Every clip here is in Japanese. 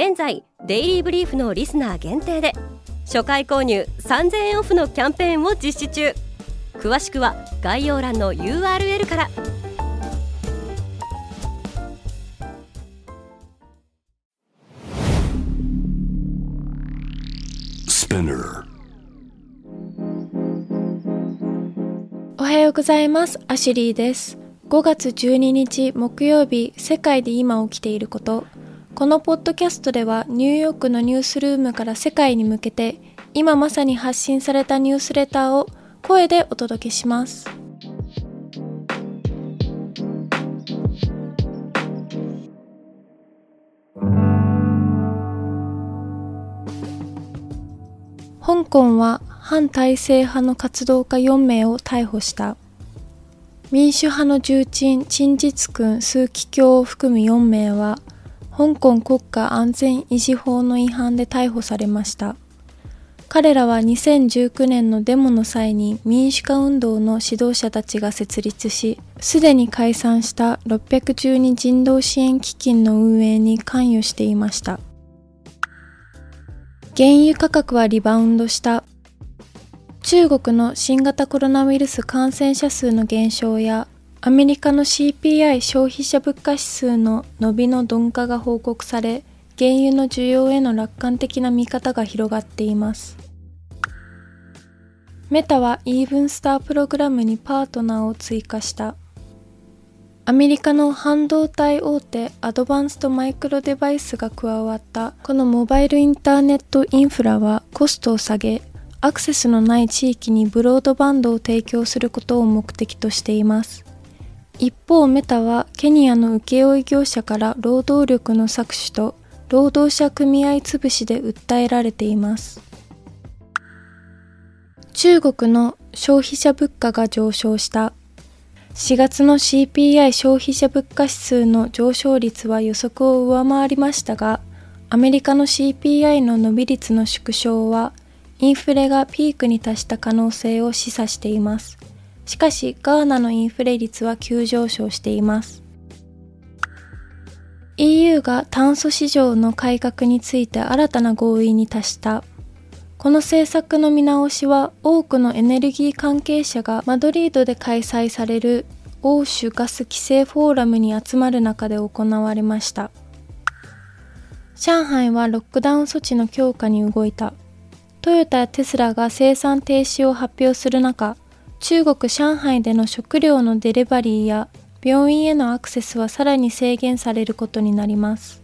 現在デイリーブリーフのリスナー限定で初回購入3000円オフのキャンペーンを実施中。詳しくは概要欄の URL から。おはようございます。アシュリーです。5月12日木曜日世界で今起きていることこのポッドキャストではニューヨークのニュースルームから世界に向けて今まさに発信されたニュースレターを声でお届けします。香港は反体制派の活動家4名を逮捕した。民主派の重鎮、陳実君、数奇教を含む4名は、香港国家安全維持法の違反で逮捕されました。彼らは2019年のデモの際に民主化運動の指導者たちが設立し、すでに解散した612人道支援基金の運営に関与していました。原油価格はリバウンドした。中国の新型コロナウイルス感染者数の減少やアメリカの CPI 消費者物価指数の伸びの鈍化が報告され、原油の需要への楽観的な見方が広がっています。メタはイーブンスタープログラムにパートナーを追加した。アメリカの半導体大手アドバンストマイクロデバイスが加わったこのモバイルインターネットインフラはコストを下げ、アクセスのない地域にブロードバンドを提供することを目的としています。一方メタはケニアの請負業者から労働力の搾取と労働者組合潰しで訴えられています。中国の消費者物価が上昇した。4月の CPI 消費者物価指数の上昇率は予測を上回りましたが、アメリカの CPI の伸び率の縮小は、インフレがピークに達した可能性を示唆しています。しかし、ガーナのインフレ率は急上昇しています。EU が炭素市場の改革について新たな合意に達した。この政策の見直しは多くのエネルギー関係者がマドリードで開催される欧州ガス規制フォーラムに集まる中で行われました。上海はロックダウン措置の強化に動いた。トヨタやテスラが生産停止を発表する中、中国上海での食料のデリバリーや病院へのアクセスはさらに制限されることになります。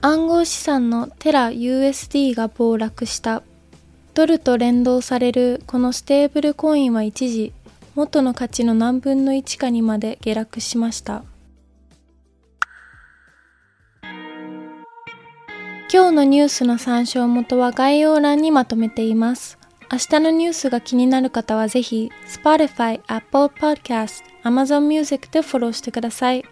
暗号資産のテラ USD が暴落した。ドルと連動されるこのステーブルコインは一時元の価値の何分の1かにまで下落しました。今日のニュースの参照元は概要欄にまとめています。明日のニュースが気になる方はぜひ Spotify、Apple Podcast、Amazon Music でフォローしてください。ク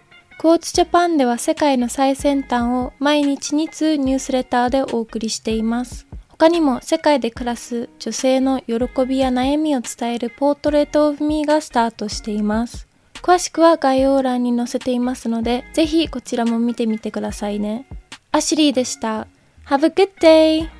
ォーツジャパンでは世界の最先端を毎日2通ニュースレターでお送りしています。他にも世界で暮らす女性の喜びや悩みを伝えるポートレートオブミーがスタートしています。詳しくは概要欄に載せていますので、ぜひこちらも見てみてくださいね。アシリーでした。Have a good day!